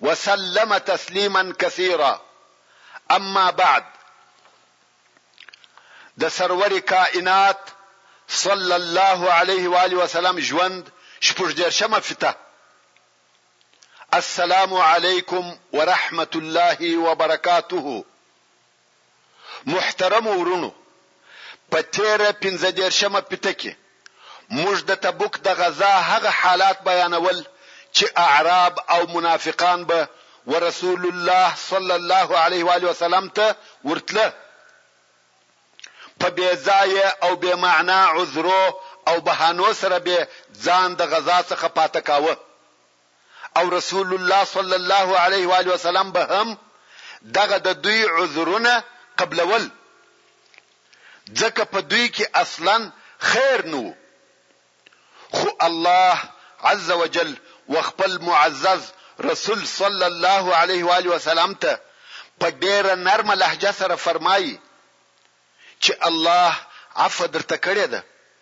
وسلم تسلیما کثیرا اما بعد د سرور کائنات صلی الله علیه و آله وسلم ژوند شپږ دیرشمه فته السلام علیکم ورحمت الله وبرکاته محترمو وروڼو! په تېره پنځه دېرشمه پته کې موږ د تبوک د غزا هغه حالات بیانول چې اعراب او منافقان به ورسول الله صلی الله علیه و آله وسلم ته ورتله په بې ځایه او بې معنا عذرو او بهانو سره بې ځان د غزا څخه پاته کاوه. او رسول الله صلی الله علیه و آله وسلم به هم دغه د دوی عذرونه قبلول ځکه په دوی کې اصلا خیر نو خو الله عز وجل وخپل معزز رسول صلی الله علیه و آله وسلم ته په ډیره نرمه لهجه سره فرمایي چې الله عفو درته کړې ده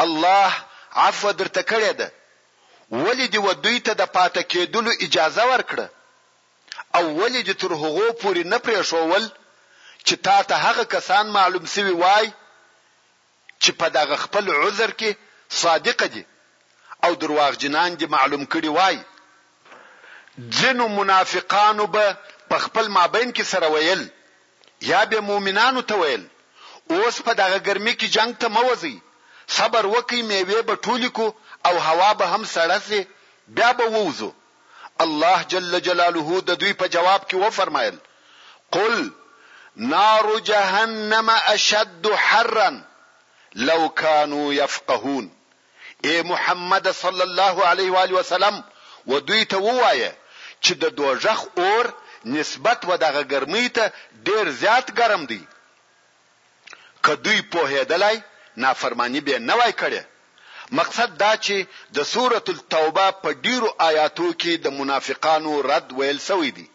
الله عفوه درته کړې ده ولې دې و دوی ته د پاته کېدلو اجازه ورکړه او ولې دې تر هغو پورې نه پرېښوول چې تا ته هغه کسان معلوم شوي وای چې په دغه خپل عذر کې صادق دي او درواغجنان دې معلوم کړي وای ځینو منافقانو به په خپل مابین کې سره ویل یا به مؤمنانو ته ویل اوس په دغه ګرمي کې جنګ ته مه وځئ صبر وکړئ میوې به ټولې کو او هوا به هم سړه شي بیا به ووځو الله جل جلاله د دوی په جواب کې وفرمایل قل نار جهنم اشد حرا لو كانوا يفقهون اې محمده صلی الله علیه و آله وسلم! و دوی ته ووایه چې د دوږخ اور نسبت و دغه ګرمۍ ته ډېر زیات ګرم دی. که دوی پوهېدلای نافرماني به نه وای کړې. مقصد دا چې د سورة التوبه په ډېرو آیاتو کې د منافقانو رد ویل شوی دی.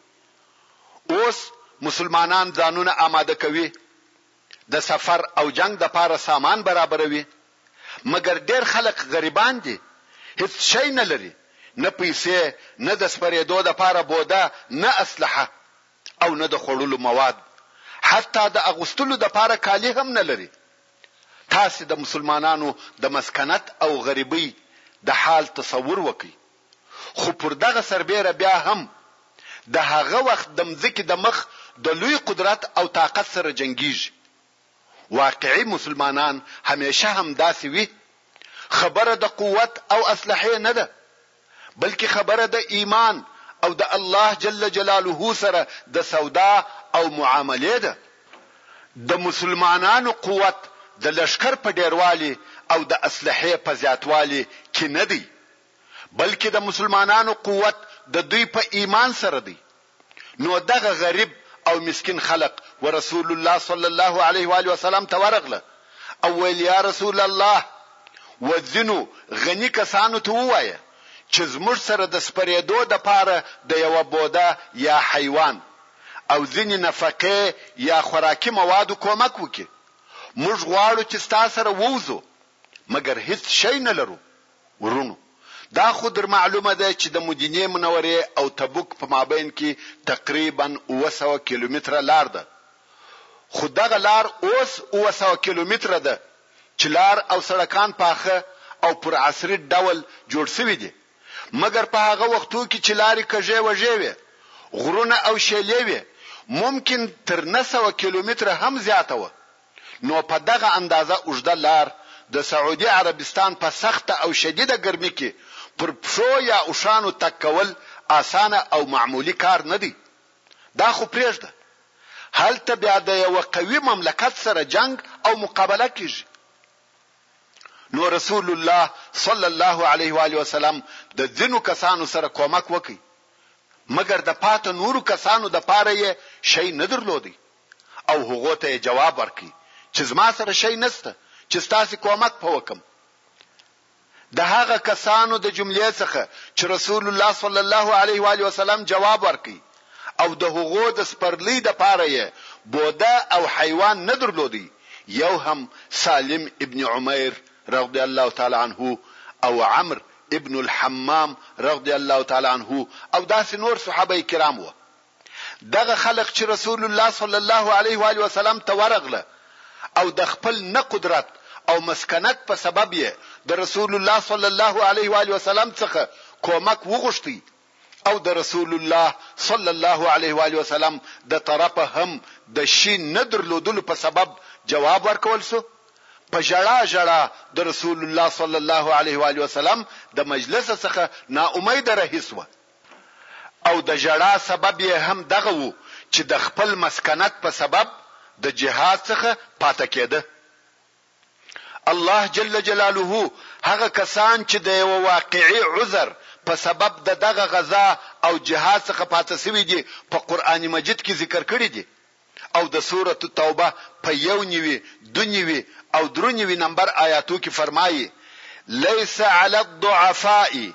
اوس مسلمانان ځانونه آماده کوي. د سفر او جنګ دپاره سامان برابروي مګر ډېر خلک غریبان دي هیڅ شی نه لري نه پیسې نه د سپرېدو دپاره بوده نه اسلحه او نه د خوړلو مواد حتی د اغوستلو دپاره کالي هم نه لري تاسې د مسلمانانو د مسکنت او غریبۍ د حال تصور وکړئ. خو پر دغه سربېره بیا هم د هغه وخت د مځکې د مخ د لوی قدرت او طاقت سره جنګېږي. واقعي مسلمانان همېشه همداسې وي. خبره د قوت او اسلحې نه ده، بلکې خبره د ایمان او د الله جل جلاله سره د سودا او معاملې ده. د مسلمانانو قوت د لښکر په ډېروالي او د اسلحې په زیاتوالي کې نه دی، بلکې د مسلمانانو قوت د دوی په ایمان سره دی نو دغه غریب او مسکین خلق ورسول الله صلی الله علیه و آله وسلم ته ورغله او ویل یا رسول الله وځینو غنی کسانو ته ووایه چې زموږ سره د سپریدو د پاره د یوه بوده یا حیوان او ځینې نفقې یا خوراکي موادو کومک وکړي موږ غواړو چې ستا سره ووځو مګر هیڅ شی نه لرو ورونو دا خو در معلومه ده چې د مدینې منورې او تبوک په مابین کې تقریبا اووه سوه کیلومتره لار ده خو دغه لار اوس اووه سوه کیلومتره ده چې لار او سړکان پاخه او پر عصري ډول جوړ شوي دي مګر په هغه وختو کې چې لارې کږې وږې وې غرونه او شیلې وې ممکن تر نه سوه کیلومتره هم زیاته وه نو په دغه اندازه اوږده لار د سعودي عربستان په سخته او شدیده ګرمي کې پر پښو یا اوښانو تګ کول اسانه او معمولي کار نه دی. دا خو پرېږده، هلته بیا د یوه قوي مملکت سره جنګ او مقابله کېږي. نو رسول الله صلی الله علیه و آله وسلم د ځینو کسانو سره کومک وکړ، مګر د پاته نورو کسانو لپاره یې شی نه درلود. او هغو ته يې جواب ورکړي چې زما سره شی نشته چې ستاسې کومک په وکړم. د هغه کسانو د جملې څخه چې رسول الله صلی الله علیه و آله وسلم جواب ورکړي او د هغو د سپرلۍ د پاره يې بوده او حيوان نه درلودی يو هم سالم ابن عمير رضی الله تعالی عنه او عمرو ابن الحمام رضی الله تعالی عنه او داسې نور صحابه کرام وه. دغه خلق چې رسول الله صلی الله علیه و آله وسلم ته ورغله او د خپل نه قدرت او مسکنت په سبب یې د رسول الله صلی الله علیه و آله وسلم څخه کومک وغوښتی او د رسول الله صلی الله علیه و آله وسلم د طرفه هم د شی نه درلودلو په سبب جواب ورکول سو په جړه جړه د رسول الله صلی الله علیه و آله وسلم د مجلس څخه نا امید رهیسوه او د ژړا سبب یې هم دغه وو چې د خپل مسکنت په سبب د جهاد څخه پاته کېده. الله جل جلاله هغه کسان چې د یوه واقعي عذر په سبب ددغه غزا او جهاد څخه پاته شوي دي په قرآن مجید کې ذکر کړي دي. او د سورة التوبه په یو نوي، دو نوي او درو نوي نمبر آیاتو کې فرمايي، لیس علی الضعفاء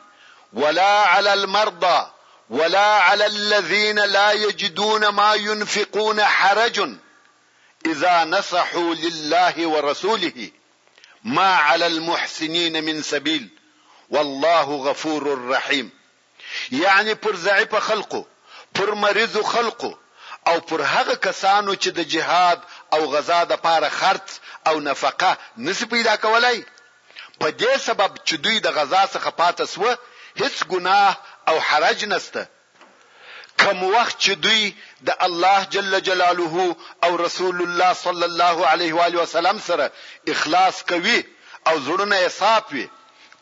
ولا علی المرضی ولا علی الذین لا یجدون ما ینفقون حرج اذا نصحوا لله ورسوله ما علی المحسنین من سبیل والله غفور رحیم. یعنې پر ضعیفه خلقو، پر مریضو خلقو او پر هغه کسانو چې د جهاد او غزا دپاره خرڅ او نفقه نه شي پیدا کولای، په دې سبب چې دوی د غزا څخه پاته شوه، هیڅ ګناه او حرج نشته، کوم وخت چې دوی د الله جل جلاله او رسول الله صلی الله علیه وآله وسلم سره اخلاص کوي او زړونه یې صاف وي.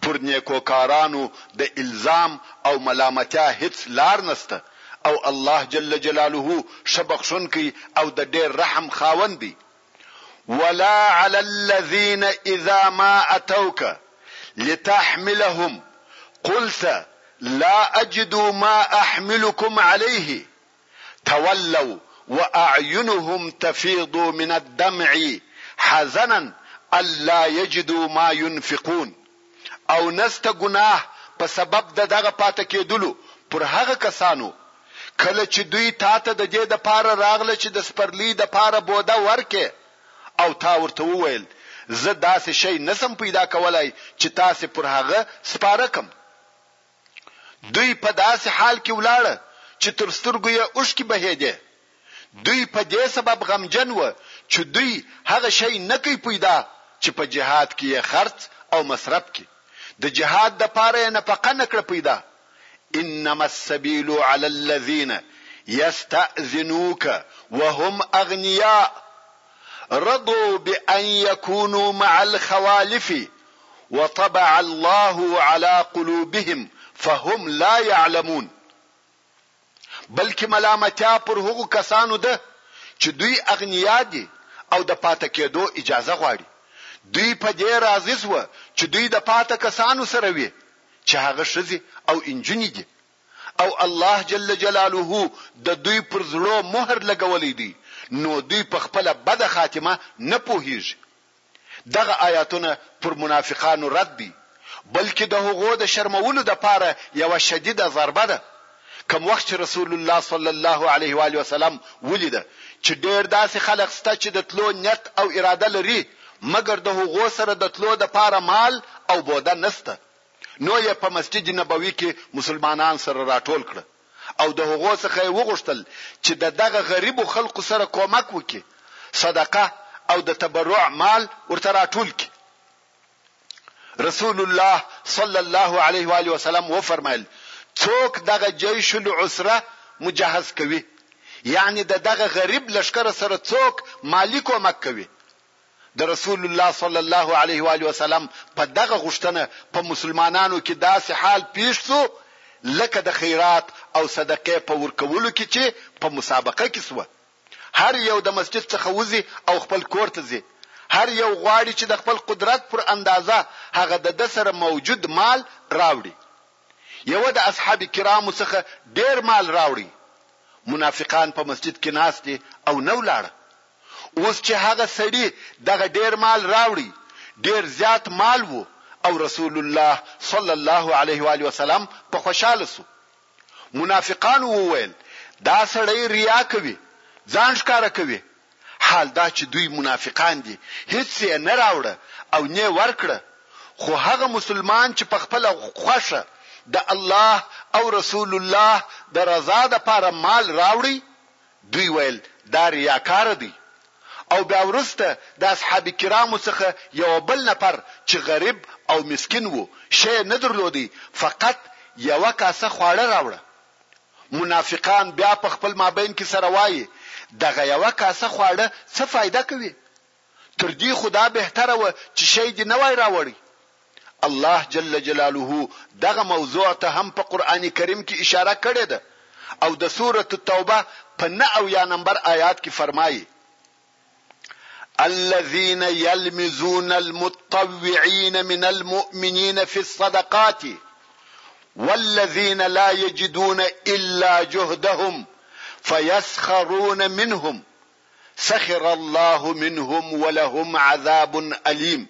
پر نيکوکارانو د الزام او ملامتيا هيڅ لار نسته او الله جل جلاله ښه بخښونکی او د ډېر رحم خاوند دی، ولا علی الذين اذا ما اتوک لتحملهم قلت لا اجد ما احملکم علیه. تولوا واعینهم تفیض من الدمع حزنا الا یجدو ما ینفقون او نسته ګناه په سبب د دغه پاته کیدلو پر هغه کسانو کله چې دوی تاته د دې دپاره راغله چې د سپرلي دپاره بوده ورکړې او تا ورته وویل زه داسې شی نسم پیدا کولای چې تاسې پر هغه سپاره کړم. دوی په داسې حال کې ولاړه چې تر سترګو یې اوښکې بهېدې. دوی په دې سبب غمجن وه چې دوی هغه شی نه کړ پیدا چې په جهاد کې یې خرڅ او مصرف کړي، د جهاد لپاره یې نفقه نه کړه پیدا. انما السبیل علی الذین یستأذنوک وهم اغنیاء رضوا بأن یکونوا مع الخوالف وطبع الله على قلوبهم فهم لا يعلمون بلکې ملامتیا پر هغو کسانو ده چې دوی اغنیا دي او د پاته کېدو اجازه غواړي دوی په دې راضي سو چې دوی د پاته کسانو سره وي چې هغه شزي او انجونی دي او الله جل جلاله د دوی پر زړه مهر لګولې دي نو دوی په خپل بد خاتمه نه پوهیږي دغه آیاتونه پر منافقانو رد دی بلکه د هغو د شرمولو دپاره یوه شدیده ضربه ده، کوم وخت چې رسول الله صلی الله علیه وآله وسلم ولیده چې ډیر داسې خلق سته چې د تلو نیت او اراده لری مګر د هغو سره د تلو دپاره مال او بوده نسته نو یې په مسجد نبوی کې مسلمانان سره راټول کړه او د هغو څخه یې وغوښتل چې د دغه غریبو خلکو سره کومک وکړي، صدقه او د تبرع مال ورته راټول کړي. رسول الله صلی الله علیه و آله وسلم وفرمایل، څوک دغه جیش العسره مجهز کوي، یعنې د دغه غریب لښکر سره څوک مالي کومک کوي، د رسول الله صلی الله علیه و آله وسلم په دغه غوښتنه په مسلمانانو کې داسې حال پېښ شو لکه د خیرات او صدقې په ورکولو کې چې په مسابقه کې شوه. هر یو د مسجد څخه وځي او خپل کور ته ځي. هر یو غواړي چې د خپل قدرت پر اندازه هغه د ده سره موجود مال راوړي. یوه د اصحاب کرامو څخه ډېر مال راوړی. منافقان په مسجد کې ناست دي او نه ولاړه. اوس چې هغه سړي دغه ډېر مال راوړی، ډېر زیات مال وو او رسول الله صلی الله علیه وآله وسلم په خوشاله شو. منافقانو وویل، دا سړی ریا کوي، ځان ښکاره کوي. حال دا چې دوی منافقان دي، هیڅ یې نه راوړه او نې ورکړه، خو هغه مسلمان چې په خپله خوښه د الله او رسول الله د رضا لپاره مال راوړی، دوی ویل دا ریاکاره دی او بیا وروسته د اصحاب کرامو څخه یو بل نفر چې غریب او مسکین وو شی یې نه درلودی فقط یوه کاسه خواړه راوړه منافقان بیا په خپل مابین کې سره وایې دغه یوه کاسه خواړه څه فایده کوې تر دې خو دا بهتره وه چې شی دې نه وای راوړی. الله جل جلاله دغه موضوع ته هم په قرآن کریم کې اشاره کړې ده او د سورة التوبه په نه اویا نمبر آیات کې فرمایي، الذین یلمزون المتطوعین من المؤمنین فی الصدقات والذین لا یجدون الا جهدهم فیسخرون منهم سخر الله منهم ولهم عذاب الیم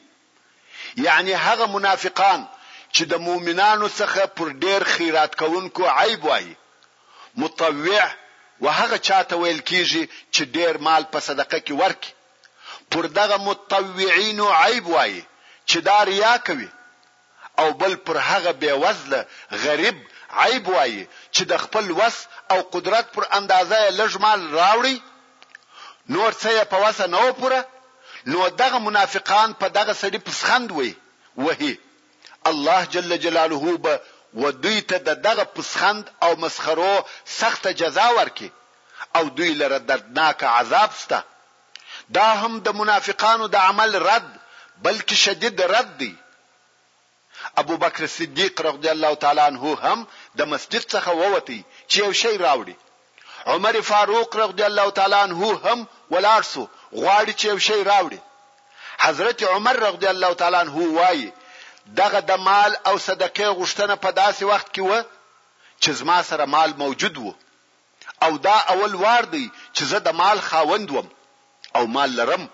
یعنې هغه منافقان چې د مؤمنانو څخه پر ډېر خیرات کوونکو عیب وایي، مطوع و هغه چا ته ویل کېږي چې ډېر مال په صدقه کې ورکړي، پر دغه مطوعینو عیب وایي چې دا ریا کوي، او بل پر هغه بې وزله، غریب، عیب وایي چې د خپل وس او قدرت پر اندازه یې لږ مال راوړی، نور څه یې په وسه نه و پوره، نو دغه منافقان په دغه سړي پوسخند وي، وهي، الله جل جلاله به و دوی ته د دغه پوسخند او مسخرو سخته جزا ورکړي او دوی لره دردناک عذاب شته. دا هم د منافقانو د عمل رد بلکې شدید رد دی. ابوبکر صدیق رضی الله تعالی عنه هم د مسجد څخه ووتی چې یو شی راوړي. عمر فاروق رضی الله تعالی عنه هم ولاړ سو غواړي چې یو شی راوړي. حضرت عمر رضی الله تعالی عنه وایي دغه د مال او صدقې غوښتنه په داسې وخت کې و چې زما سره مال موجود و. او دا اول وار دی چې زه د مال خاوند وم او مال لرم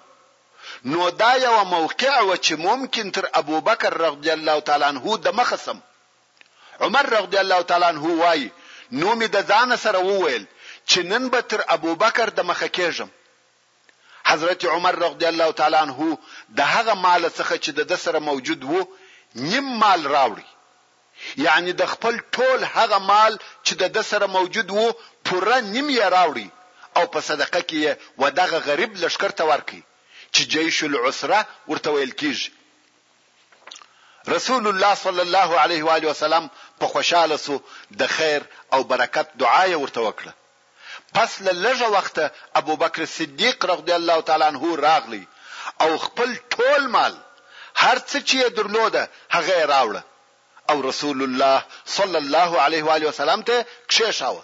نو دا یوه موقع وه چې ممکن تر ابوبکر رضی الله تعالی عنه دمخه سم. عمر رضی الله تعالی عنه وایي نو مې د ځانه سره وویل چې نن به تر ابوبکر دمخه کېږم. حضرت عمر رضی الله تعالی عنه د هغه مال څخه چې د ده سره موجود وو نیم مال راوړی یعنی د خپل ټول هغه مال چې د ده سره موجود وو پوره نیم یې راوړی او په صدقه کې یې و دغه غریب لښکر ته ورکړ چې جیش العسره ورته ویل کیږي. رسول الله صلی الله علیه و آله وسلم په خوشاله سو د خیر او برکت دعا یې ورته وکړه پس له لږه وخته ابوبکر صدیق رضی الله تعالی عنه راغلی او خپل ټول مال، هر څه چې یې درلوده، هغه یې راوړه او رسول الله صلی الله علیه و آله وسلم ته یې کښېښاوه.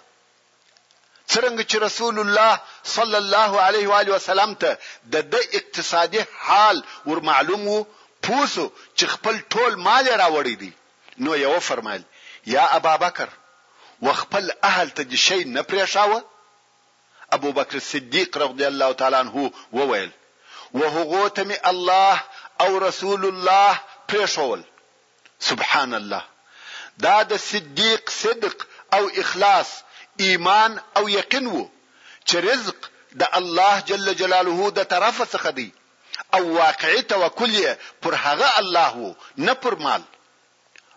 څرنګه چې رسول الله صلی الله علیه و آله وسلم ته د ده اقتصادي حال ورمعلوم و، پوه شو چې خپل ټول مال یې راوړی دی. نو یې وفرمایل، یا ابابکر! و خپل اهل ته دې شی نه پرېښاوه؟ ابوبکر صدیق رضی الله تعالی عنه وویل، و هغو ته مې الله او رسول الله پرېښوول. سبحان الله! دا د صدیق صدق او اخلاص، ایمان او یقین وو، چې رزق د الله جل جلاله د طرفه څخه دی، او واقعي توکل يې پر هغه الله وو نه پر مال.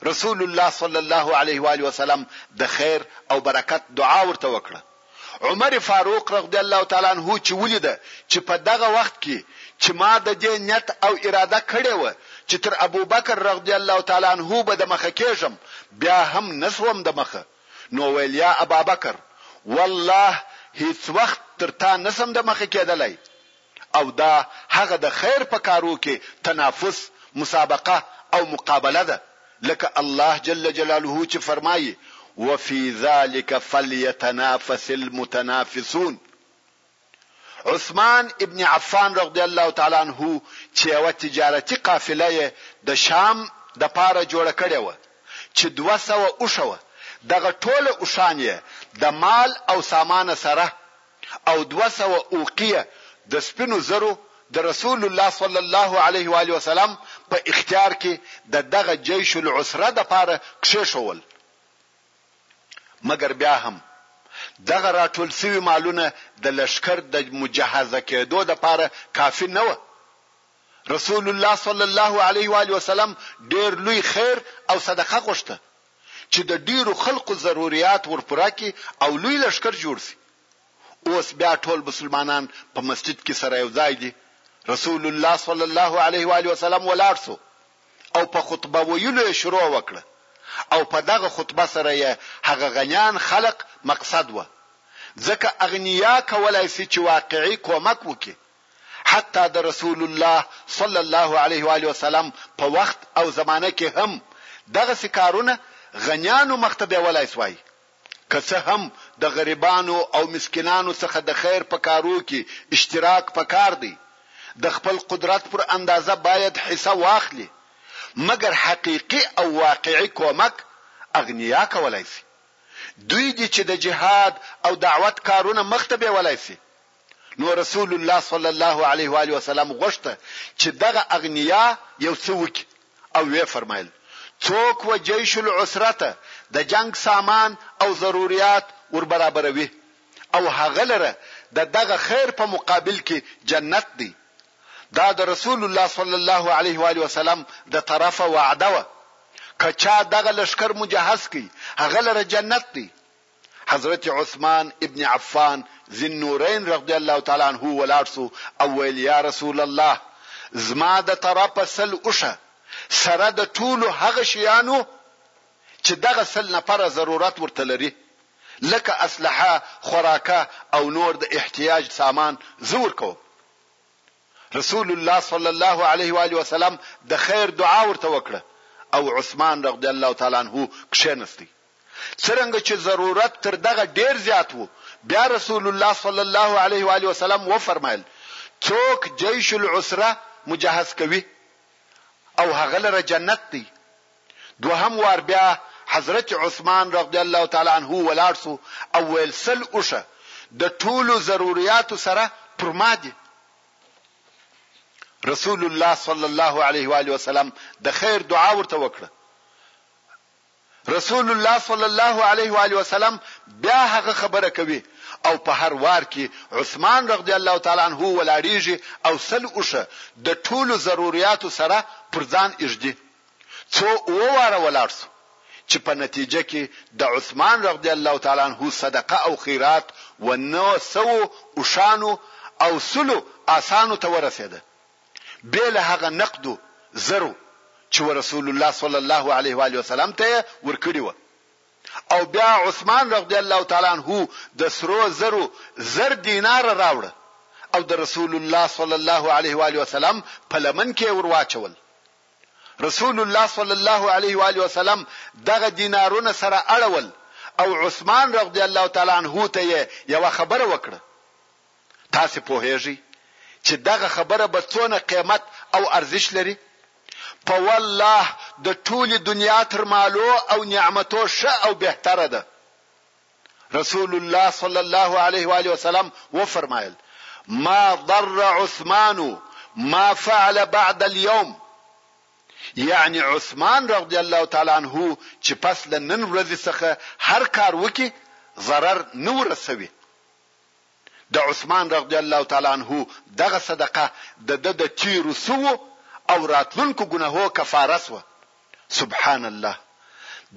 رسول الله صلی الله علیه و آله وسلم د خیر او برکت دعا ورته وکړه. عمر فاروق رضی الله تعالی عنه چې ولیده چې په دغه وخت کې چې ما د دې نیت او اراده کړې وه چې تر ابوبکر رضی الله تعالی عنه به د مخه کېږم بیا هم نه شوم د مخه نو ویل یا ابابکر والله هیڅ وخت تر تا نه شم د مخه کېدلی او دا هغه د خیر په کارو کې تنافس، مسابقه او مقابله ده، لکه الله جل جلاله چې فرمايي، وفي ذلک فلیتنافس المتنافسون. عثمان ابن عفان رضی الله تعالی عنه چې یوه تجارتي قافله یې د شام دپاره جوړه کړې وه، چې دوه سوه اوښه وه، دغه ټوله اوښان یې د مال او سامانه سره او دوه سوه اوقیه د سپینو زرو د رسول الله صلی الله علیه و آله وسلم په اختیار کښې د دغه جیش العسره دپاره کښېښوول مګر بیا هم دغه راټول شوي مالونه د لښکر د مجهزه کېدو دپاره کافي نه وه رسول الله صلی الله علیه و آله وسلم ډېر لوی خیر او صدقه غوښته. چې د ډېرو خلقو ضروریات ور پوره کړي او لوی لښکر جوړ شي. اوس بیا ټول مسلمانان په مسجد کې سره یو ځای دي. رسول الله صلی الله علیه و آله وسلم ولاړ شو او په خطبه ویلو یې شروع وکړه او په دغه خطبه سره یې هغه غنیان خلق مقصد وه. ځکه اغنیا کولای شي چې واقعي کومک وکړي. حتی د رسول الله صلی الله علیه و آله وسلم په وخت او زمانه کې هم دغسې کارونه غنیانو مخته بیولای شوای. که څه هم د غریبانو او مسکینانو څخه د خیر په کارو کې اشتراک په کار دی، د خپل قدرت پر اندازه باید حصه واخلي، مګر حقیقي او واقعي کومک اغنیا کولای شي. دوی دي چې د جهاد او دعوت کارونه مخته بیولای شي، نو رسول الله صلی الله علیه و آله وسلم غوښته چې دغه اغنیا یو څه وکړي او ویې فرمایل، څوک و جیش العسره ته د جنګ سامان او ضروریات ور برابروي او هغه لره د دغه خیر په مقابل کې جنت دی دا د رسول الله صلی الله علیه و آله وسلم د طرفه وعده وه که چا دغه لښکر مجهز کړي هغه لره جنت دی حضرت عثمان ابن عفان ذی النورین رضی الله تعالی عنه ولاړ شو او ویل، یا رسول الله! زما د طرفه سل اوښه سره د ټولو هغه شیانو چې دغه سل نفره ضرورت ورته لري، لکه اسلحه، خوراکه او نور د احتیاج سامان زه ورکوم. رسول الله صلی الله علیه و آله وسلم د خیر دعا ورته وکړه او عثمان رضی الله تعالی عنه کښېنستی. څرنګه چې ضرورت تر دغه ډېر زیات وو، بیا رسول الله صلی الله علیه و آله وسلم وفرمایل، څوک جیش العسره مجهز کوي او هغه لره جنت دی. دوهم وار بیا حضرت عثمان رضی الله تعالی عنه ولاړ شو او ویل، سل اوښه د ټولو ضروریاتو سره پر ما دي. رسول الله صلی الله علیه و آله وسلم د خیر دعا ورته وکړه. رسول الله صلی الله علیه و آله وسلم بیا هغه خبره کوي او په هر وار کې عثمان رضی الله تعالی عنه ولاړیږي او سل اوښه د ټولو ضروریاتو سره پر ځان ایږدي څو اوه واره ولاړ شو چې په نتیجه کې د عثمان رضی الله تعالی عنه صدقه او خیرات و نه سو اوښانو او سلو آسانو ته ورسېده بې له هغه نقدو زرو چې ورسول الله صلی الله علیه و آله وسلم ته یې ورکړي وه او بیا عثمان رضی الله تعالی عنه د سرو زرو زر دینار راوړه او د رسول الله صلی الله علیه و آله وسلم په لمن کې ور واچول رسول الله صلی الله علیه و آله وسلم دغه دینارونه سره اړول او عثمان رضی الله تعالی عنه ته یو خبره وکړه تاسې پوهېږئ چې دغه خبره به څونه قېمت او ارزش لري؟ په والله د ټولې دنیا تر مالو او نعمتو ښه او بهتره ده. رسول الله صلی الله علیه و آله وسلم وفرمایل ما ضر عثمان ما فعل بعد اليوم یعنی عثمان رضی الله تعالی عنه چې پس له نن ورځې څخه هر کار وکي ضرر نه ورسوي د عثمان رضی الله تعالی عنه دغه صدقه د ده د تیرو سوو او راتلونکو ګناهو کفاره سوه. سبحان الله!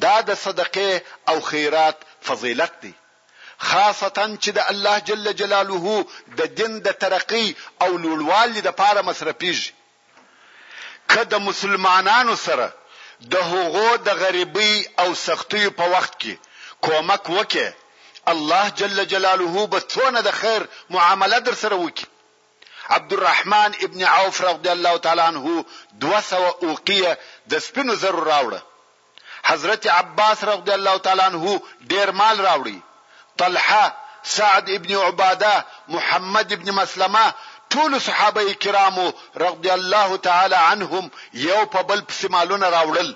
دا د صدقې او خیرات فضیلت دی، خاصتاً چي د الله جل جلاله د دین د ترقۍ او لوړوالي دپاره مصرفیږي. که د مسلمانانو سره د هغو د غریبۍ او سختیو په وخت کې کومک وکړې، الله جل جلاله به څونه د خیر معامله درسره وکړي. عبدالرحمن ابن عوف رضی الله تعالی عنه دوه سوه اوقیه د سپینو زرو راوړه. حضرت عباس رضی الله تعالی عنه ډیر مال راوړی، طلحه، سعد ابن عباده، محمد ابن مسلمه، ټولو صحابه کرامو رضی الله تعالی عنهم یو په بل پسې مالونه راوړل.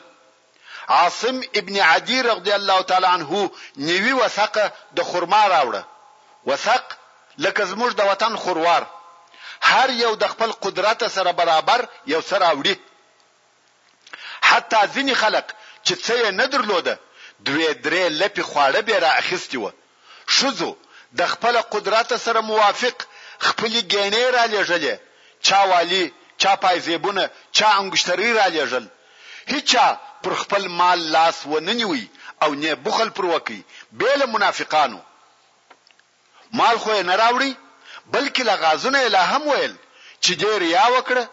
عاصم ابن عدی رضی الله تعالی عنه نیوی وثقه د خرما راوړه، وثق لکه زموږ د وطن خوروار. هر یو د خپل قدرته سره برابر یو څه راوړي. حتی ځینې خلک چې څه یې نه درلوده دوې درې لپې خواړه بې را اخیستي وه. ښځو د خپله قدرته سره موافق خپلې ګېڼې را لېږلې، چا والي، چا پایزېبونه، چا انګشترۍ را لېږل. هیچا پر خپل مال لاس ونه نیوی او نې بخل پر وکړ، بې له منافقانو. مال خو یې نه راوړی بلکې له غازونه یې لا هم ویل چې دې ریا وکړه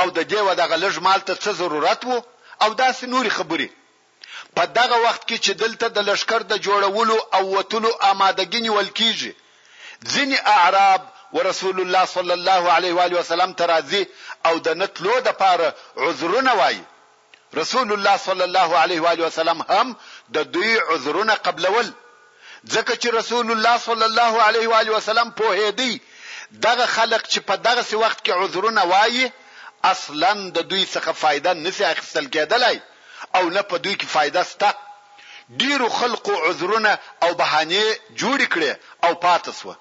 او د دې و دغه لږ مال ته څه ضرورت و او داسې نورې خبرې. په دغه وخت کې چې دلته د لښکر د جوړولو او وتلو آمادګي نیول کیږي ځینې اعراب و رسول الله صلی الله علیه و آله وسلم ته راځي او د نه تلو د پاره عذرونه وایي. رسول الله صلی الله علیه و آله وسلم هم د دوی عذرونه قبلول ځکه چې رسول الله صلی الله علیه و آله وسلم پوهېدی دغه خلق چې په دغه سی وخت کې عذرونه وایي اصلا د دوی څخه فایده نسی اخیستل کېدلای او نه په دوی کې فایده سته ډیرو خلقو عذرونه او بهانې جوړې کړې او پاتې سوه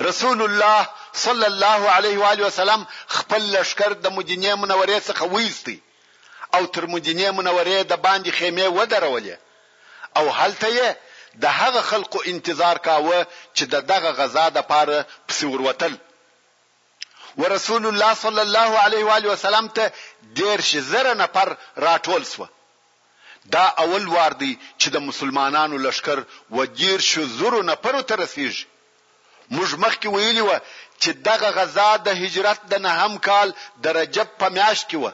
رسول الله صلی الله علیه و آله وسلم خپل لشکر د مدینه منورې څخه ویستی او تر مدینه منورې د باندې خیمه ودرولې او هلته یې د هغه خلکو انتظار کاوه چې د دغه غزا د پاره پسې وروتل ورسول الله صلی الله علیه و آله وسلم ته دېرش زره نفر راټول شوه. دا اول وار دی چې د مسلمانانو لښکر و دېرش زرو نفرو ته رسېږي. موږ مخکې ویلي وه چې دغه غزا د هجرت د نهم کال د رجب په میاشت کې وه.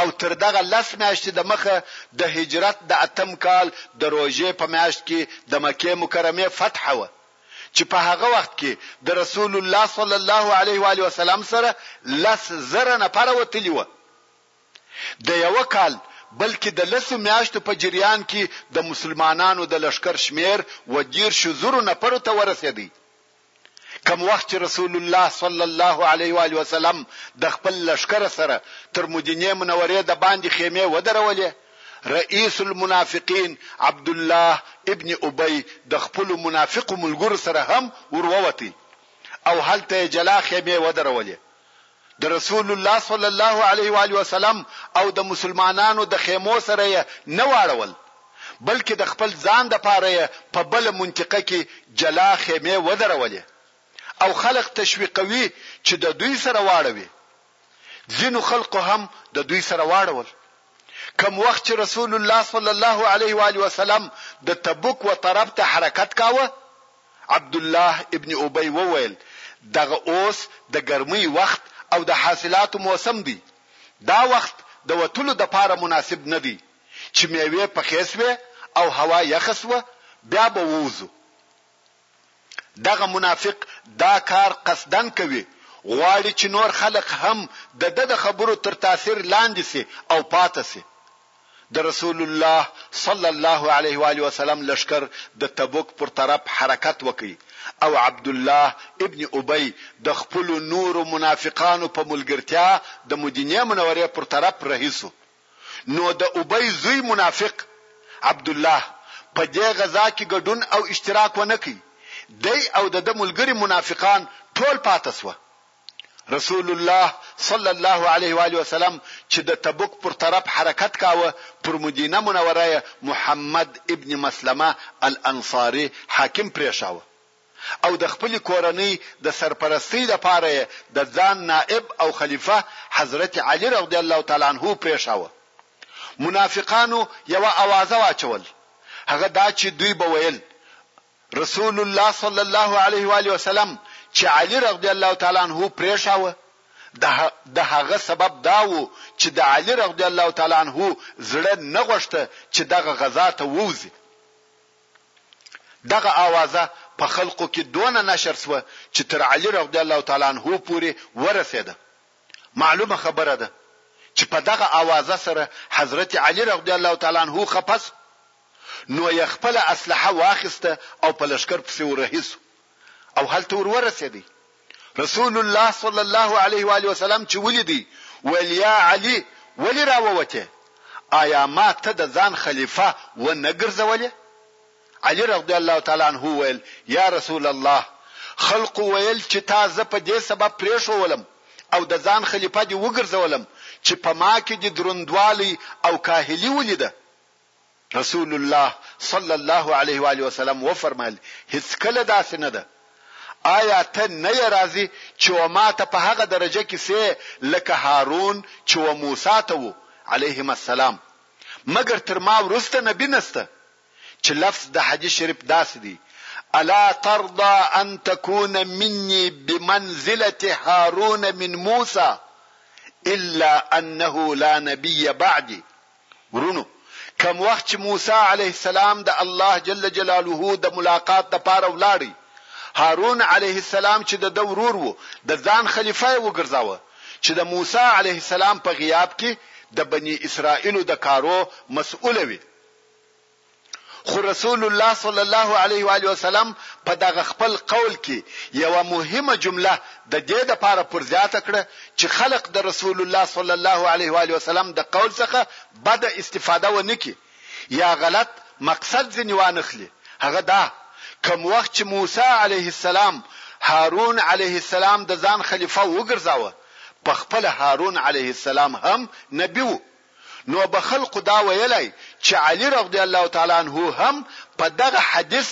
او تر دغه لس میاشتې د مخه د هجرت د اتم کال د روژې په میاشت کې د مکې مکرمې فتح وه چې په هغه وخت کې د رسول الله صلی الله علیه وآله وسلم سره لس زره نفره وتلي وه د یوه کال بلکې د لسو میاشتو په جریان کې د مسلمانانو د لښکر شمیر و دیرشو زرو نفرو ته ورسېدی. کوم وخت چې رسول الله صلی الله علیه و آله وسلم د خپل لشکر سره تر مدینې منورې د باندې خیمه ودرولې رئیس المنافقین عبد الله ابن ابی د خپل منافق ملګرو سره هم ورووتی او هلته جلا خیمه ودرولې د رسول الله صلی الله علیه وآله وسلم او د مسلمانانو د خیمو سره یې نه واړول، بلکې د خپل ځان لپاره یې په بله منطقه کې جلا خیمې ودرولې او خلق تشویقوي چې د دوی سره واړوي. ځینو خلقو هم د دوی سره واړول. کوم وخت چې رسول الله صلی الله علیه وآله وسلم د تبوک و طرف ته حرکت کاوه، عبدالله ابن ابی وویل، دغه اوس د ګرمۍ وخت او د حاصلاتو موسم دی، دا وخت د وتلو دپاره مناسب نه دی، چې مېوې پخې شوې او هوا یخه شوه بیا به ووځو. دغه منافق دا کار قصداً کوي، غواړي چې نور خلق هم دده د خبرو تر تاثیر لاندې شي او پاته شي. د رسول الله صلی الله علیه و آله وسلم لښکر د تبوک پر طرف حرکت وکړ او عبدالله ابن ابی د خپلو نورو منافقانو په ملګرتیا د مدینې منورې پر طرف رهي شو. نو د ابی زوی منافق عبدالله په دې غزا کې ګډون او اشتراک ونه کړ، دی او د ده ملګري منافقان ټول پاتې شوه. رسول الله صلی الله علیه و آله وسلم چې د تبوک پر طرف حرکت کاوه پر مدینه منوره یې محمد ابن مسلمه الانصاري حاکم پرېښاوه او د خپلې کورنۍ د سرپرستۍ لپاره یې د ځان نائب او خلیفه حضرت علي رضی الله تعالی عنه پرېښاوه منافقانو یوه اوازه واچول هغه دا چې دوی به ویل رسول الله صلی الله علیه و آله وسلم چې علي رضی الله تعالی عنه پرېښاوه د هغه سبب دا و چې د علي رضی الله تعالی عنه زړه نه غوښته چې دغه غزا ته ووځي دغه اوازه په خلقو کې دونه نشر سوه چې تر علي رضی الله تعالی عنه پورې ورسېده معلومه خبره ده چې په دغه اوازه سره حضرت علي رضی الله تعالی عنه خپس نو یې خپله اسلحه واخیسته او په لښکر پسې ورهي شو او هلته ور ورسېدی. رسول الله صلی الله علیه وآله وسلم چې ولیدی، ویل، یا علي! ولې را ووتې؟ آیا ما ته د ځان خلیفه و نه ګرځولې؟ علي رضی الله تعالی عنه وویل، یا رسول الله! خلقو ویل چې تا زه په دې سبب پرېښوولم او د ځان خلیفه دې وګرځولم چې په ما کې دې دروندوالی او کاهلي ولیده. رسول الله صلی الله علیه وآله وسلم وفرمایل، هیڅکله داسې نه ده، آیا ته نه یې راضي چې و ما ته په هغه درجه کې سې لکه هارون چې و موسی ته وو، علیهما السلام، مګر تر ما وروسته نبي نسته، چې لفظ د حدیث شریف داسې دی، الا ترضی ان تکون مني بمنزلة هارون من موسی الا انه لا نبي بعدي. وروڼو! کوم وخت چې موسی عليه السلام د الله جل جلاله د ملاقات لپاره ولاړی، هارون عليه السلام چې د ده ورور و، د ځان خليفه يې وګرځاوه، چې د موسی عليه السلام په غياب کې د بني اسرائيلو د کارو مسئول وي. خو رسول الله صلی الله علیه و آله وسلم په دغه خپل قول کې یوه مهمه جمله د دې لپاره پر زیاته کړه چې خلق د رسول الله صلی الله علیه و آله وسلم د قول څخه بد استفاده ونه کړي یا غلط مقصد ځنې وانخلي هغه دا کوم وخت چې موسی علیه السلام هارون علیه السلام د ځان خلیفه وګرځاوه په خپل هارون علیه السلام هم نبی وو نو به خلقو دا ویلای چې علي رضی الله تعالی عنه هم په دغه حدیث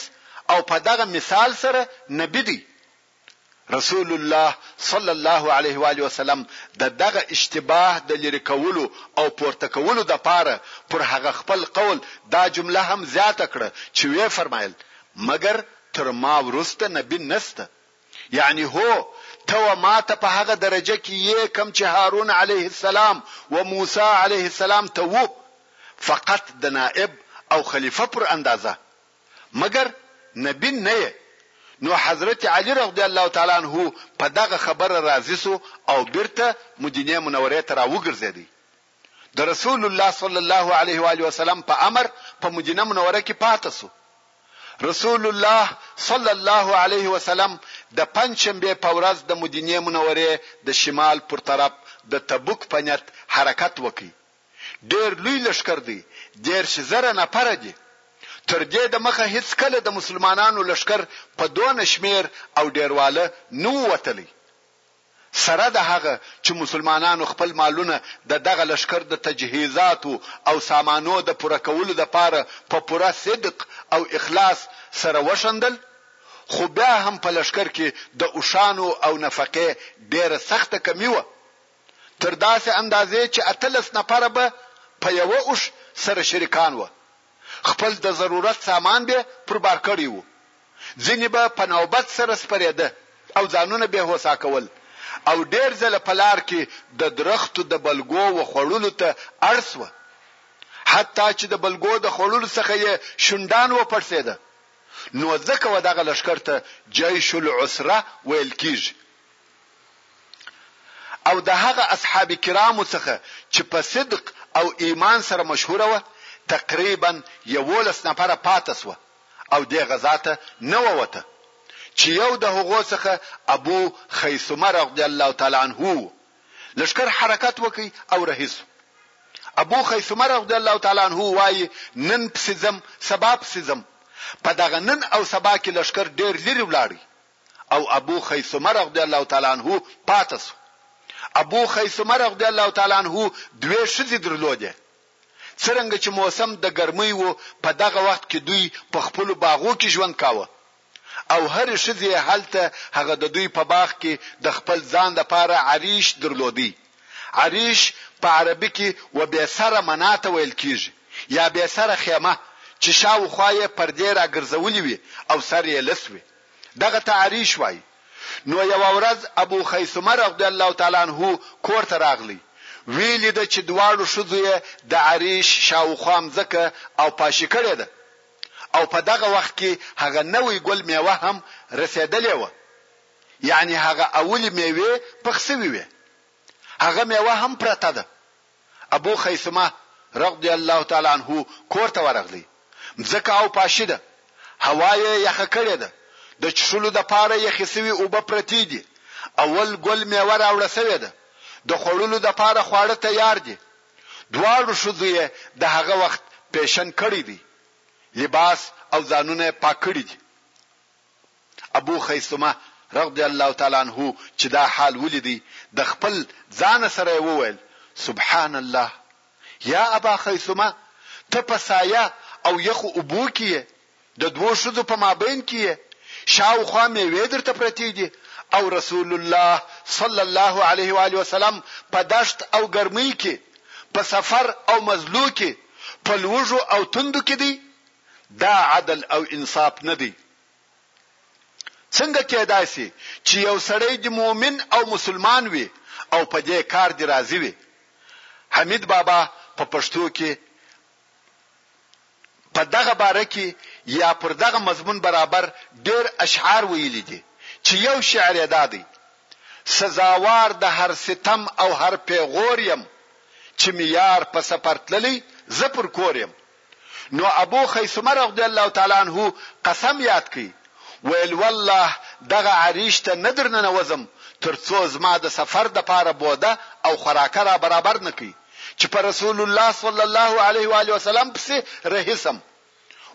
او په دغه مثال سره نبي دی. رسول الله صلی الله علیه و آله وسلم د دغه اشتباه د لرې کولو او پورته کولو د پاره پر هغه خپل قول دا جمله هم زیاته کړه چې ویې فرمایل مګر تر ما وروسته نبي نسته. یعنی هو ته و ما ته په هغه درجه کې یې کوم چې هارون علیه السلام و موسی علیه السلام ته وو فقط د نائب او خلیفه پر اندازه مګر نبی نه یې نو حضرت علی رضی الله تعالی عنه په دغه خبره راضی سو او بیرته مدینې منورې ته راوګرځېدی د رسول الله صلی الله علیه و آله وسلم په امر په مدینه منوره کې پاته شو. رسول الله صلی الله علیه و سلم د پنجشنبې په ورځ د مدینې منورې د شمال پر طرف د تبوک په نیت حرکت وکړ. ډېر لوی لښکر دی، دېرش زره نفره دي. تر دې د مخه هیڅکله د مسلمانانو لښکر په دونه شمېر او ډېرواله نه و وتلی. سره د هغه چې مسلمانانو خپل مالونه د دغه لښکر د تجهیزاتو او سامانو د پوره کولو لپاره په پوره صدق او اخلاص سره وښندل، خو بیا هم په لښکر کې د اوښانو او نفقې ډېره سخته کمي وه، تر داسې اندازې چې اتلس نفره به په یوه اوښ سره شریکان وه. خپل د ضرورت سامان به پر بار کړی و، ځینې به په نوبت سره سپرېده او ځانونه به هوسا کول او ډېر ځله په لار کې د درختو د بلګو و خوړلو ته اړ شوه، حتی چې د بلګو د خوړلو څخه یې شونډان و پړسېده، نو ځکه و دغه لښکر ته جیش العسره ویل کېږي. او د هغه اصحاب کرامو څخه چې په صدق او ایمان سره مشهوره وه تقریبا یوولس نفره پاته سوه او دې غزا ته نه ووته چې یو د هغو څخه ابو خیثمه رضی الله تعالی عنه وو لشکر حرکت وکي او رهي سو ابو خیثمه رضی الله تعالی عنه وایي نن پسې ځم سبا پسې ځم په دغه نن او سبا کې لشکر ډیر لري ولاړی او ابو خیثمه رضی الله تعالی عنه پاته شو. ابو خیثمه رضی الله تعالی عنه دوې ښځې درلودې. څرنګه چې موسم د ګرمۍ و، په دغه وخت کې دوی په خپلو باغو کې ژوند کاوه او هرې ښځې یې هلته هغه د دوی په باغ کې د خپل ځان لپاره عریش درلودی. عریش په عربي کې و بې سره منا ته ویل کېږي یا بې سره خېمه چې شاوخوا یې پردې راګرځولې وي او سر یې لس وي. دغه ته عریش وایي. نو یوه ورځ ابو خیثمه رضی الله تعالی عنه کور ته راغلی، ویې لیده چې دواړو ښځو یې د عریش شاوخوا مځکه او پاشي کړې ده او په دغه وخت کې هغه نوی ګل مېوه هم رسېدلې وه، یعنې هغه اولې مېوې پخ شوې وې. هغه مېوه هم پرته ده. ابو خیثمه رضی الله تعالی عنه کور ته ورغلی، مځکه او پاشي ده، هوا یې یخه کړې ده، د چښلو د پاره یخې شوي اوبه پرتې دي، اول ګل میوه راوړه شوې ده، د خوړلو د پاره خواړه تیار دي، دواړو ښځو یې د هغه وخت فیشن کړی دی، لباس او ځانونه یې پاک کړي دي. ابو خیثمه رضی الله تعالی عنه چې دا حال ولیدی د خپل ځانه سره یې وویل، سبحان الله! یا ابا خیثمه! ته په سایه او یخو اوبو کې یې، د دوو ښځو په مابین کې یې، شاوخوا مېوې درته پرتې دي او رسول الله صلی الله علیه و آله وسلم په دښت او ګرمۍ کې، په سفر او مزلو کې، په لوږو او تندو کې دی، دا عدل او انصاف نه دی. څنګه کیدای شي چې یو سړی دې مؤمن او مسلمان وي او په دې کار دې راضي وي؟ حمید بابا په پښتو کې په دغه باره کې یا پر دغه مضمون برابر ډیر اشعار ویلي دي چې یو شعر یې دا دی سزاوار د هر ستم او هر پیغور یم چې میار په سفر تللی زه پر کور یم نو ابو خیثمه رضی الله تعالی عنه قسم یاد کړ ویل والله دغه عریش ته نه درننوځم تر څو زما د سفر د پاره بوده او خوراکه را برابر نه کړي چې په رسول الله صلی الله علیه و آله وسلم پسې رهي سم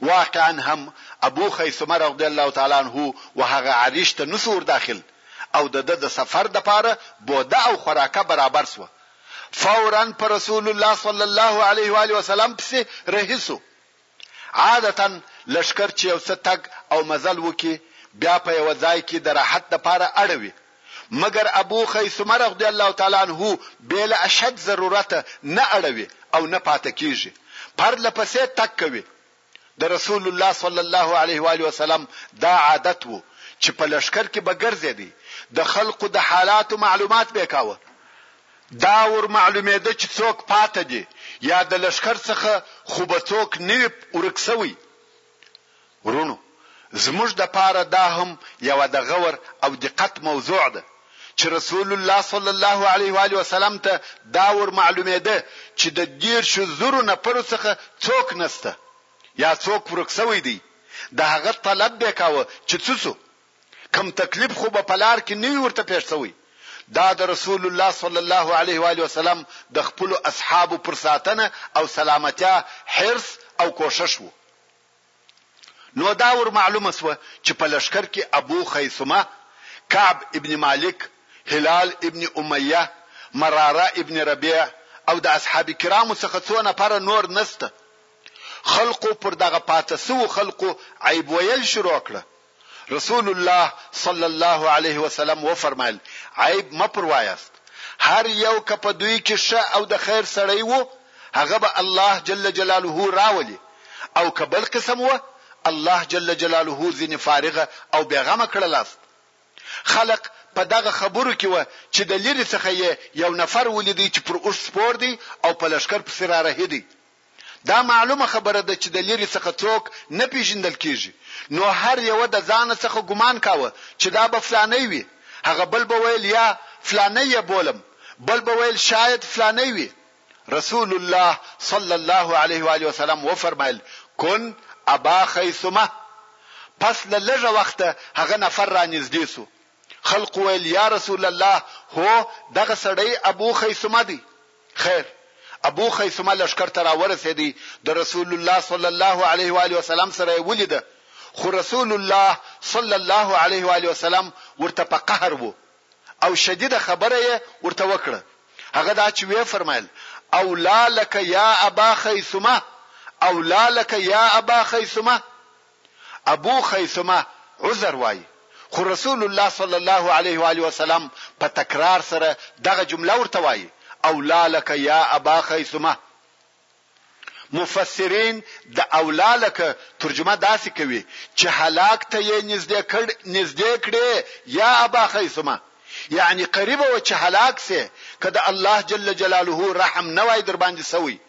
واقعا هم ابو خیثمه رضی الله تعالی عنه وهغه عریش ته نسو ورداخل او د د سفر د پاره بوده او خوراکه برابر سو فورا په رسول الله صلی الله علیه و آله وسلم پسې رهي سو عادتا لشکر چې یو څه تګ او مزل وکي بیا په یو ځای کې د راحت د پاره اړوي مګر ابو خیثمه رضی الله تعالی عنہ بیل اشد ضرورت نه اړوي او نه پاتې کیږي پر لپسې تک کوي د رسول الله صلی الله علیه و آله وسلم دا عادت وو چې په لښکر کې به ګرځېدی، د خلقو د حالاتو معلومات به کاوه. دا ور معلومېده چې څوک پاته دي یا د لښکر څخه خو به څوک نه وي ورک شوی. وروڼو! زموږ د پاره دا هم یوه د غور او دقت موضوع ده. چې رسول الله صلی الله علیه و آله وسلم ته دا ور معلومېده چې د دیرشو زرو نفرو څخه څوک نسته یا څوک ورک سوی دی د هغه طلب به کاوه چې څه سو کم تکلیف خو به پلار کې نه ورته پیښ سوی دا د رسول الله صلی الله علیه و آله وسلم د خپل اصحابو پر ساتنه او سلامتیا حرس او کوشش وو نو دا ور معلومه شوه چې په لښکر کې ابو خیثمه، کعب ابن مالک، هلال ابن امیه، مراره ابن ربیع او د اصحاب کرامو څخه څو نفره نور نشته. خلقو پر دغه پاته شوو خلقو عیب ویل شروع کړه رسول الله صلی الله علیه وسلم وفرمایل، عیب مه پر وایاست، هر یو که په دوی کې ښه او د خیر سړی وو، هغه به الله جل جلاله راولي او که بل قسم وه، الله جل جلاله ځینې فارغه او بېغمه کړلاست. خلق په دغه خبرو کې وه چې د لیرې څخه یې یو نفر ولیدی چې پر اوښ سپور دی او په لښکر پسې رارهي دی. دا معلومه خبره ده چې د لیرې څخه څوک نه پیژندل کیږي نو هر یوه د ځانه څخه ګمان کاوه چې دا به فلانی وي هغه بل به ویل یا فلانی یې بولم بل به ویل شاید فلانی وي رسول الله صلی الله علیه و آله وسلم وفرمایل کن ابا خیثمه پس له لږه وخته هغه نفر را نږدې شو خلقو ویل، یا رسول الله! هو! دغه سړی ابو خیثمه دی. خیر! ابو خیثمه لښکر ته راورسېدی، د رسول الله صلی الله علیه و آله وسلم سره یې ولیده، خو رسول الله صلی الله علیه و آله وسلم ورته په قهر و او شدیده خبره یې ورته وکړه، هغه دا چې ویې فرمایل، اولی لک یا ابا خیثمه، اولی لک یا ابا خیثمه، ابو خیثمه عذر وايي، خو رسول الله صلی الله علیه و آله وسلم په تکرار سره دغه جمله ورته وايي، اولی لک یا ابا خیثمه. مفسرین د اولی لک ترجمه داسې کوي چې هلاک ته یې نږدې کړ، نږدې کړې، یا ابا خیثمه، یعنې قریبه وه چې هلاک شې که د الله جل جلاله رحم نه وای درباندې شوی.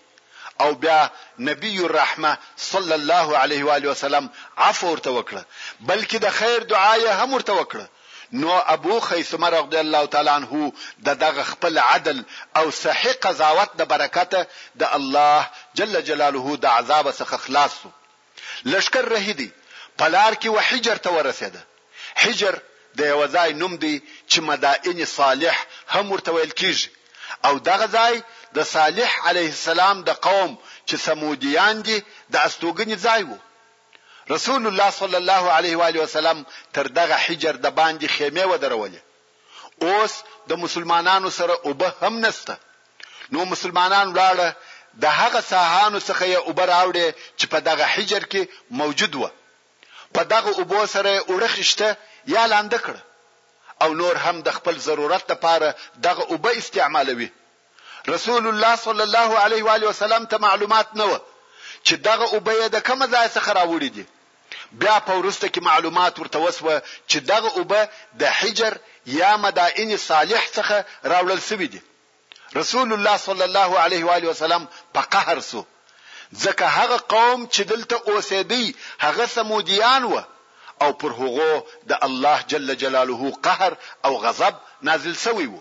او بیا نبی الرحمه صلی الله علیه و آله وسلم عفو ورته وکړه بلکې د خیر دعا یې هم ورته وکړه نو ابو خیثمه رضی الله تعالی عنه د دغه خپل عدل او صحیح قضاوت د برکته د الله جل جلاله د عذاب څخه خلاص سو لښکر رهیدی په لار کې و حجر ته ورسېده. حجر د یوه ځای نوم دی چې مدائن صالح هم ورته ویل کېږي او دغه ځای د صالح علیه السلام د قوم چې ثمودیان دي د استوګنې ځای و. رسول الله صلی الله علیه وآله وسلم تر دغه حجر د باندې خېمې ودرولې. اوس د مسلمانانو سره اوبه هم نسته نو مسلمانان ولاړه د هغه ساهانو څخه یې اوبه راوړې چې په دغه حجر کې موجود و په دغه اوبو سره یې اوړه خشته یا لانده کړه او نور هم د خپل ضرورت لپاره دغه اوبه استعمالوي رسول الله صلی الله علیه و آله وسلم ته معلومات نه وه چې دغه اوبه یې د کومه ځای څخه راوړي دي. بیا په وروسته کې معلومات ورته وسوه چې دغه اوبه د حجر یا مدائن صالح څخه راوړل سوي دي. رسول الله صلی الله علیه و آله وسلم په قهر سو ځکه هغه قوم چې دلته اوسېدی هغه سمودیان و او پر هغو د الله جل جلاله قهر او غضب نازل سوی وو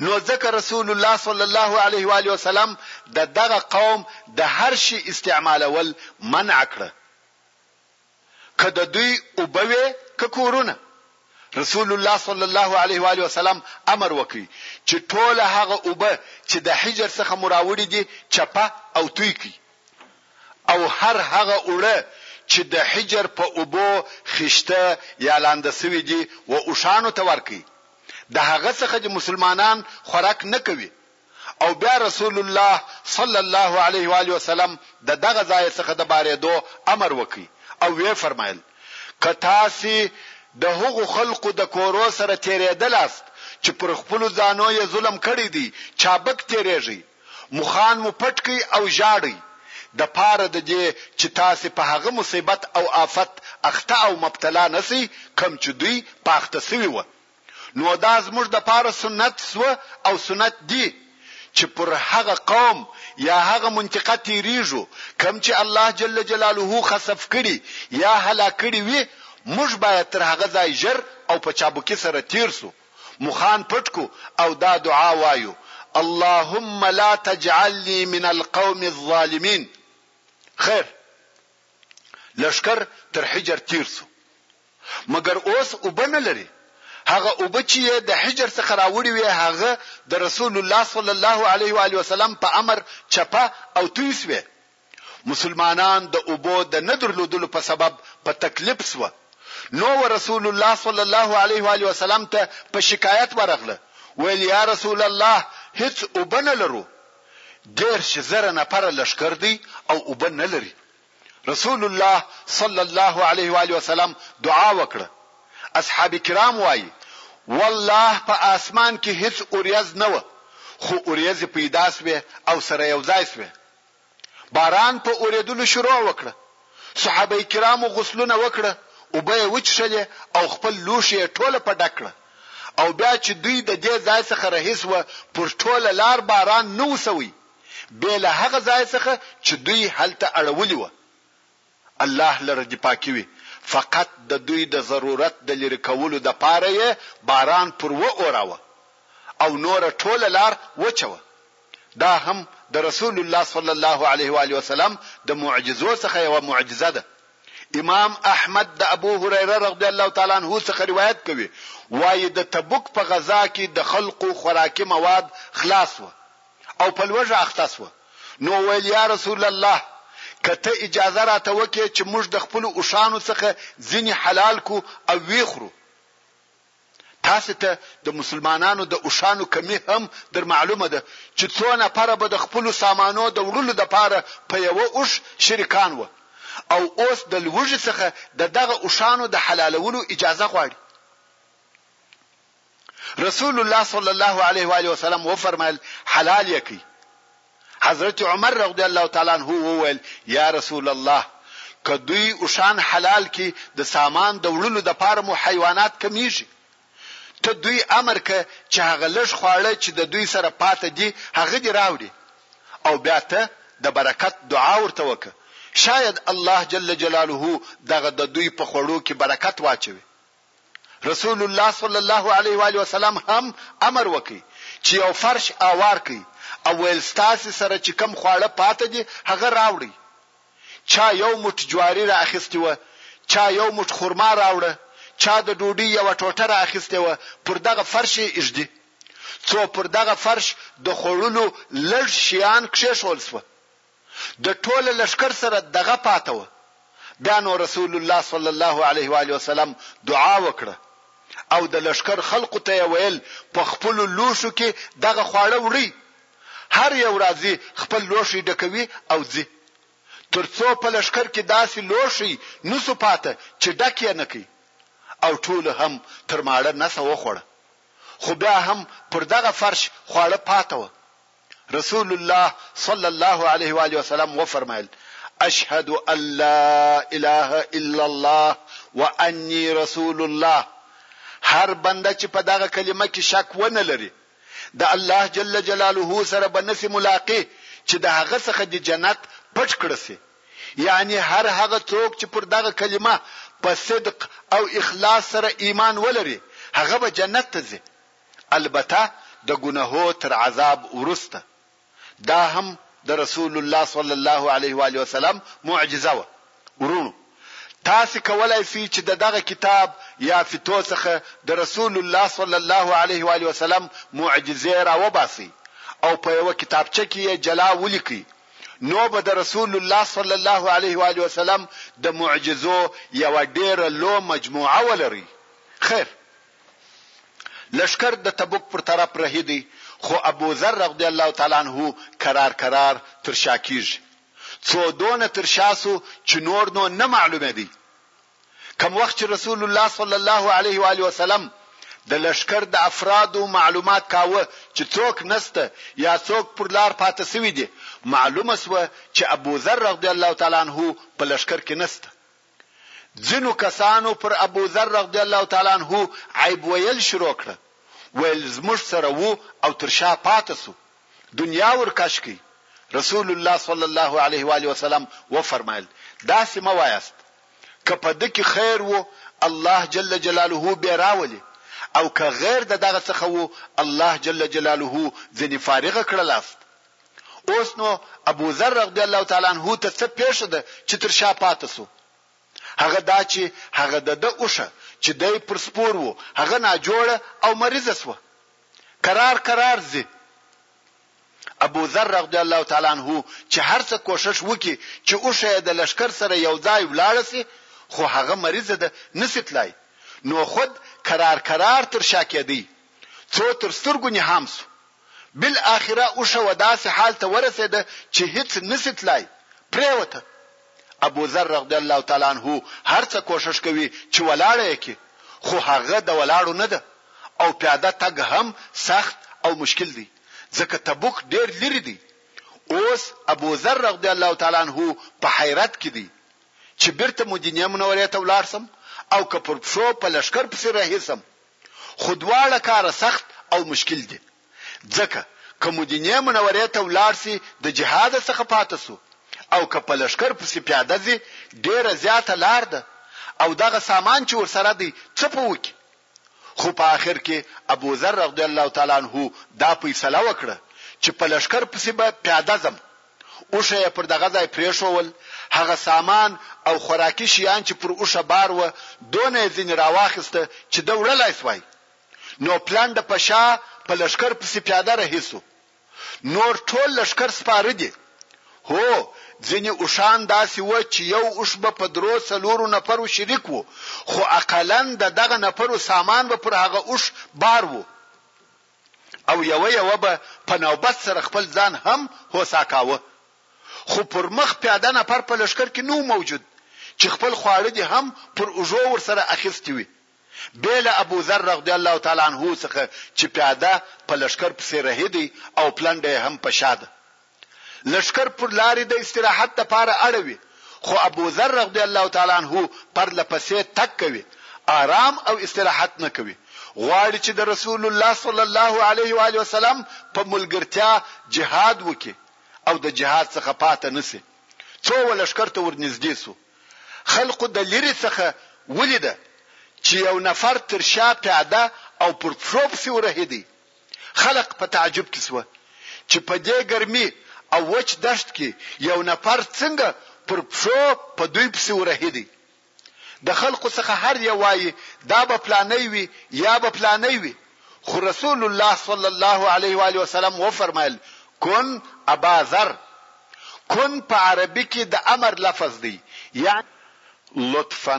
نو ځکه رسول الله صلی الله علیه و آله وسلم د دغه قوم د هر شي استعمالول منع کړ که د دوی وبوي که کورونه رسول الله صلی الله علیه و آله وسلم امر وکړي چې ټول هغه وبه چې د حجر څخه مراوړي دي چپه او توی کړي او هر هغه اوړه چې د حجر په اوبو خشته یا لاندې سوي دي و اوشانو ته ورکړي د هغه څخه دې مسلمانان خوراک نه کوي او بیا رسول الله صلی الله علیه و آله وسلم د دغه ځای څخه د بارېدو امر وکړ او ویې فرمایل، که تاسې د هغو خلقو د کورو سره تېرېدلاست چې پر خپلو ځانو یې ظلم کړی دی چابک تېرېږئ، مخان مو پټ کړئ او ژاړئ، د پاره د دې چې تاسې په هغه مصیبت او آفت اخته او مبتلا نه شئ کوم چې دوی په اخته شوي وه. نو دا زموږ د پاره سنت شوه او سنت دي چې پر هغه قوم یا هغه منطقه تېرېږو کوم چې الله جل جلاله خسف کړي یا هلاک کړي وي، موږ باید تر هغه ځای ژر او په چابکي سره تېر شو. مخان پټ کو او دا دعا وایو، اللهم لا تجعلني من القوم الظالمين. خیر لښکر تر حجر تیر سو مګر اوس اوبه نه لري، هغه اوبه چي یې د حجر څخه راوړي وې هغه د رسول الله صلی الله علیه وآله وسلم په امر چپه او توی سوې. مسلمانان د اوبو د نه درلودلو په سبب په تکلیف سوه نو و رسول الله صلی الله علیه و آله وسلم ته په شکایت ورغله ویل یا رسول الله هیڅ اوبه نه لرو دیرش زره نفر لشکر دی او اوبه نه لري رسول الله صلی الله علیه و آله وسلم دعا وکړه اصحاب کرام وایي والله په آسمان کې هیڅ اوریاز نه و خو اوریاز پیدا سوه او سره یو ځای سوه باران په اورېدلو شروع وکړه. صحابه کرامو غسلونه وکړه، اوبه یې وڅښلې او خپل لوښي یې ټوله په ډک کړه. او بیا چې دوی د دې ځای څخه رهي شوه، پر ټوله لار باران نه و شوی، بې له هغه ځای څخه چې دوی هلته اړولي وه. الله لره دي پاکي وي فقط د دوی د ضرورت د ليري کولو د پاره يې باران پر و اوراوه او نوره ټوله لار وچه وه دا هم د رسول الله صلی الله عليه واله وسلم د معجزو څخه يوه معجزه ده امام احمد د ابو هريره رضی الله تعالی عنه څخه روایت کوي وايي د تبوک په غزا کې د خلقو خوراکي مواد خلاص و او په لوږه اخته شوه، نو وویل، یا رسول الله! که ته اجازه راته وکړې چې موږ د خپلو اوښانو څخه ځینې حلال کړو او ویې خورو. تاسې ته د مسلمانانو د اوښانو کمي هم در معلومه ده چې څو نفره به د خپلو سامانو د وړلو لپاره په یوه اوښ شریکان وه او اوس د لوږې څخه د دغه اوښانو د حلالولو اجازه غواړي. رسول الله صلی الله علیه و آله وسلم و فرمایل حلال یې کی حضرت عمر رضی الله تعالی عنہ وویل یا رسول الله که دوی اوشان حلال کی د سامان د وړلو د پاره مو حیوانات کمیږي ته دوی امر ک چې هغه لږ خواړه چې د دوی سره پاتې دي هغه دی راوړي او بیا ته د برکت دعا ورته وکړه شاید الله جل جلاله دغه د دوی په خوړو کې برکت واچوي رسول الله صلی الله علیه و آله وسلم هم امر وکړي چې یو فرش اوار کړي او ویل ستاسو سره چې کم خواړه پاتې دي هغه راوړي چا یو مټ جواری را اخیستی و چا یو مټ خورما راوړه چا د ډوډۍ یو ټوټه را اخیستی و پر دغه فرش یې اجدي څو پر دغه فرش د خوړلو لږ شیان کښې شول سو د ټوله لښکر سره دغه پاته وه بیا نو رسول الله صلی الله علیه وآله وسلم دعا وکړه او د لښکر خلقو ته یې ویل په خپلو لوښو کې دغه خواړه وړئ هر یو راځي خپل لوښی ډکوي او ځي تر څو په لښکر کې داسې لوښی نسو پاته چې ډک یې نه کړي او ټولو هم تر ماړه نسه وخوړه خو بیا هم پر دغه فرش خواړه پاته وه. رسول الله صلی الله علیه و آله وسلم وفرمایل اشهد ان لا اله الا الله واني رسول الله هر بنده چې په دغه کلمه کې شک ونه لري د الله جل جلاله سره به نسی ملاقات چې د هغه څخه د جنت پټ کړ سي یعنی هر هغه څوک چې پر دغه کلمه په صدق او اخلاص سره ایمان ولري هغه به جنت ته ځي البته د ګنهو تر عذاب وروسته، دا هم د رسول الله صلی الله علیه و آله وسلم معجزه وه. وروڼو! تاسې کولای شئ چې د دغه کتاب یا فتو څخه د رسول الله صلی الله علیه و آله وسلم معجزې را وباسئ او په یوه کتابچه کې یې جلا ولیکئ، نو به د رسول الله صلی الله علیه و آله وسلم د معجزو یوه ډېره لو مجموعه ولرئ. خیر! لښکر د تبوک پر طرف رهي دی، خو ابوذر رضی الله تعالی عنه کرار کرار تر شا کیږي. څو دونه تر شا شو چې نور نو نه معلومیدی. کوم وخت چې رسول الله صلی الله علیه و آله وسلم د لښکر د افرادو معلومات کاوه چې څوک نشته یا څوک پر لار پاته شوي دي، معلومه شوه چې ابوذر رضی الله تعالی عنه په لښکر کې نشته. ځینو کسانو پر ابوذر رضی الله تعالی عنه عیب ویل شروع کړ، ویل، زموږ سره وو او تر شا پاته شو، دنیا ور کش کړئ، رسول الله صلی الله علیه و آله وسلم وفرمایل، داسې مه وایاست، که په ده کې خیر وو الله جل جلاله بې راولي او که غیر د دغه څخه وو الله جل جلاله ځنې فارغ کړلاست. اوس نو ابو ذر رضی الله تعالی عنه ته څه پېښه ده چې تر شا پاته شو؟ هغه دا چې هغه د ده اوښه چې دی پر سپور و، هغه ناجوړه او مریضه شوه. کرار کرار ځي. ابو ذر رضی الله تعالی عنه چې هر څه کوشش وکړي چې اوښه یې د لښکر سره یو ځای ولاړه شي، خو هغه مریضه ده، نشي تلای، نو خود کرار کرار تر شا کېدی، څو تر سترګو نهام شو. بالاخره اوښه و داسې حال ته ورسېده چې هېڅ نه شي تلای، پرېوته. ابوذر رضی الله تعالی عنه هر څه کوښښ کوي چې ولاړه یې کړي، خو هغه د ولاړو نه ده او پیاده تګ هم سخت او مشکل دی، ځکه تبوک ډېر لرې دی. اوس ابوذر رضی الله تعالی عنه په حیرت کې دی چې بېرته مدینې منورې ته ولاړ شم او که پر پښو په لښکر پسې رهي شم؟ خو دواړه کاره سخت او مشکل دي ځکه که مدینې منورې ته ولاړ شي د جهاده څخه پاته شو او که په لښکر پسې پیاده ځي ډیره زیاته لار ده او دغه سامان چې ورسره دی څه په وکړي خو په اخر کې ابو ذر رضی الله تعالی عنه دا فیصله وکړه چې په لښکر پسې به پیاده ځم اوښه یې پر دغه ځای پرېښوول، هغه سامان او خوراکي شیان چې پر اوښه بار وه، دونه یې ځینې راواخیسته چې ده وړلای شوای. نو پلنډه په شا په لښکر پسې پیاده رهي شو. نور ټول لښکر سپاره دي. هو، ځینې اوښان داسې وه چې یو اوښ به په درو څلورو نفرو شریک و، خو اقلاً د دغه نفرو سامان به پر هغه اوښ بار و. او یوه یوه به په نوبت سره خپل ځان هم هوسا کاوه. خو پر مخ پیاده نفر په لښکر کې نه و موجود چې خپل خواړه دې هم پر اوږو ورسره اخیستي وي، بې له ابوذر رضی الله تعالی عنه څخه چې پیاده په لښکر پسې رهي دی او پلنډه یې هم په شا ده. لښکر پر لارې د استراحت لپاره اړوي، خو ابوذر رضی الله تعالی عنه پرله پسې تګ کوي، آرام او استراحت نه کوي، غواړي چې د رسول الله صلی الله علیه وآله وسلم په ملګرتیا جهاد وکړي او د جهاد څخه پاته نه شي، څو و لښکر ته ورنږدې شو، خلقو د لیرې څخه ولیده چې یو نفر تر شا پیاده او پر پښو پسې ورهیدی، خلق په تعجب کې شوه چې په دې ګرمي او وچ دښت کې یو نفر څنګه پر پښو په دوی پسې ورهي دی. د خلقو څخه هر یو وایي دا به پلانی وي یا به پلانی وي خو رسول الله صلی الله علیه و آله وسلم وفرمایل کن ابا ذر کن په عربي کې د امر لفظ دی یعنی لطفا